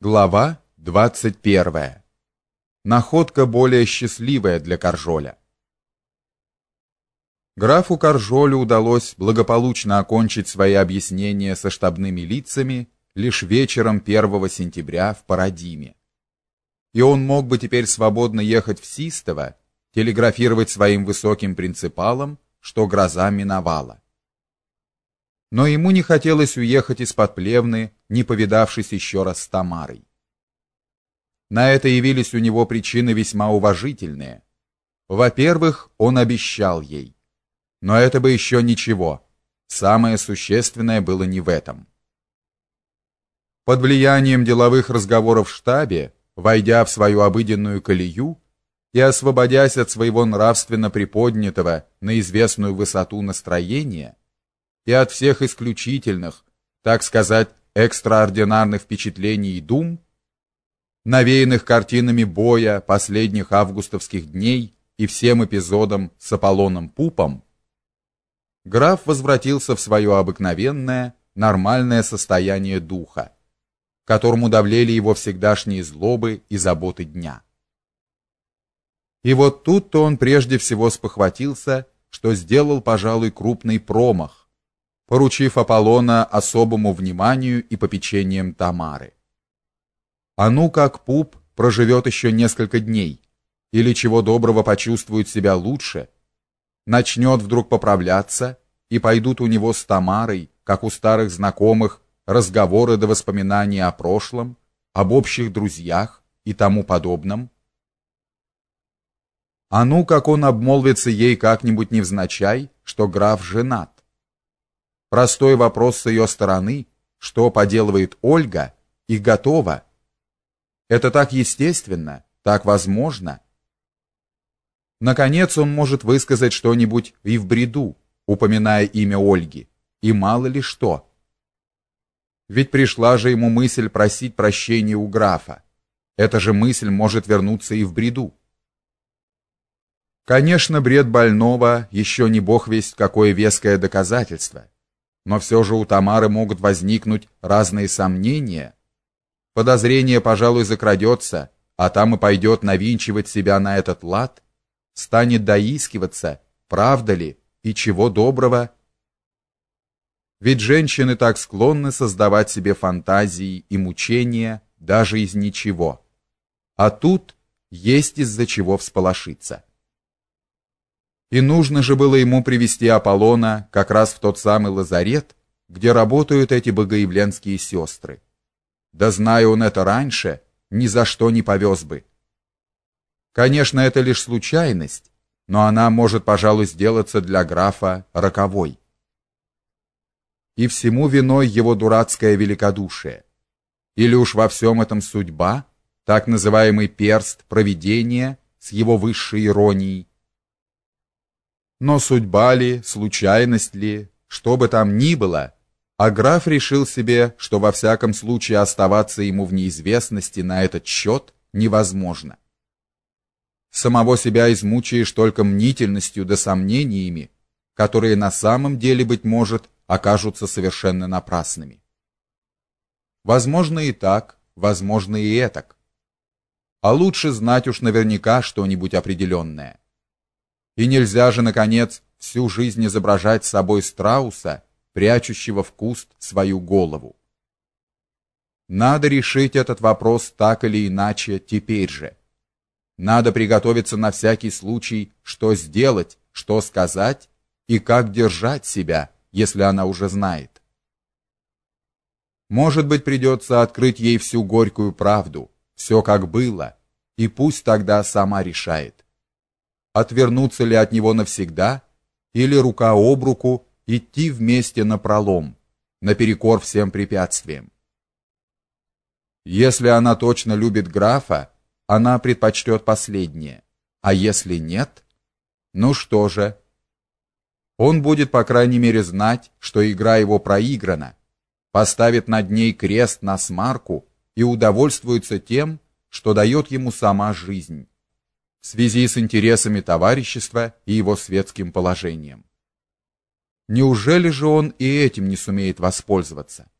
Глава 21. Находка более счастливая для Каржоля. Графу Каржолю удалось благополучно окончить свои объяснения со штабными лицами лишь вечером 1 сентября в Парадиме. И он мог бы теперь свободно ехать в Систово, телеграфировать своим высоким принципалам, что гроза миновала но ему не хотелось уехать из-под Плевны, не повидавшись еще раз с Тамарой. На это явились у него причины весьма уважительные. Во-первых, он обещал ей. Но это бы еще ничего. Самое существенное было не в этом. Под влиянием деловых разговоров в штабе, войдя в свою обыденную колею и освободясь от своего нравственно приподнятого на известную высоту настроения, и от всех исключительных, так сказать, экстраординарных впечатлений и дум, навеянных картинами боя последних августовских дней и всем эпизодом с Аполлоном Пупом, граф возвратился в свое обыкновенное, нормальное состояние духа, которому давлели его всегдашние злобы и заботы дня. И вот тут-то он прежде всего спохватился, что сделал, пожалуй, крупный промах, поручив Аполлона особому вниманию и попечением Тамары. А ну как Пуп проживет еще несколько дней, или чего доброго почувствует себя лучше, начнет вдруг поправляться, и пойдут у него с Тамарой, как у старых знакомых, разговоры до воспоминания о прошлом, об общих друзьях и тому подобном. А ну как он обмолвится ей как-нибудь невзначай, что граф женат Простой вопрос с ее стороны, что поделывает Ольга, и готово. Это так естественно, так возможно. Наконец он может высказать что-нибудь и в бреду, упоминая имя Ольги, и мало ли что. Ведь пришла же ему мысль просить прощения у графа. Эта же мысль может вернуться и в бреду. Конечно, бред больного еще не бог весть какое веское доказательство но все же у Тамары могут возникнуть разные сомнения. Подозрение, пожалуй, закрадется, а там и пойдет навинчивать себя на этот лад, станет доискиваться, правда ли и чего доброго. Ведь женщины так склонны создавать себе фантазии и мучения даже из ничего. А тут есть из-за чего всполошиться. И нужно же было ему привести Аполлона как раз в тот самый лазарет, где работают эти богоявленские сестры. Да зная он это раньше, ни за что не повез бы. Конечно, это лишь случайность, но она может, пожалуй, сделаться для графа роковой. И всему виной его дурацкое великодушие. Или уж во всем этом судьба, так называемый перст провидения с его высшей иронией, но судьба ли, случайность ли, что бы там ни было, а граф решил себе, что во всяком случае оставаться ему в неизвестности на этот счет невозможно. Самого себя измучаешь только мнительностью да сомнениями, которые на самом деле, быть может, окажутся совершенно напрасными. Возможно и так, возможно и этак. А лучше знать уж наверняка что-нибудь определенное. И нельзя же, наконец, всю жизнь изображать собой страуса, прячущего в куст свою голову. Надо решить этот вопрос так или иначе теперь же. Надо приготовиться на всякий случай, что сделать, что сказать и как держать себя, если она уже знает. Может быть, придется открыть ей всю горькую правду, все как было, и пусть тогда сама решает отвернуться ли от него навсегда или рука об руку идти вместе на пролом, наперекор всем препятствиям. Если она точно любит графа, она предпочтет последнее, а если нет, ну что же? Он будет по крайней мере знать, что игра его проиграна, поставит над ней крест на смарку и удовольствуется тем, что дает ему сама жизнь в связи с интересами товарищества и его светским положением. Неужели же он и этим не сумеет воспользоваться?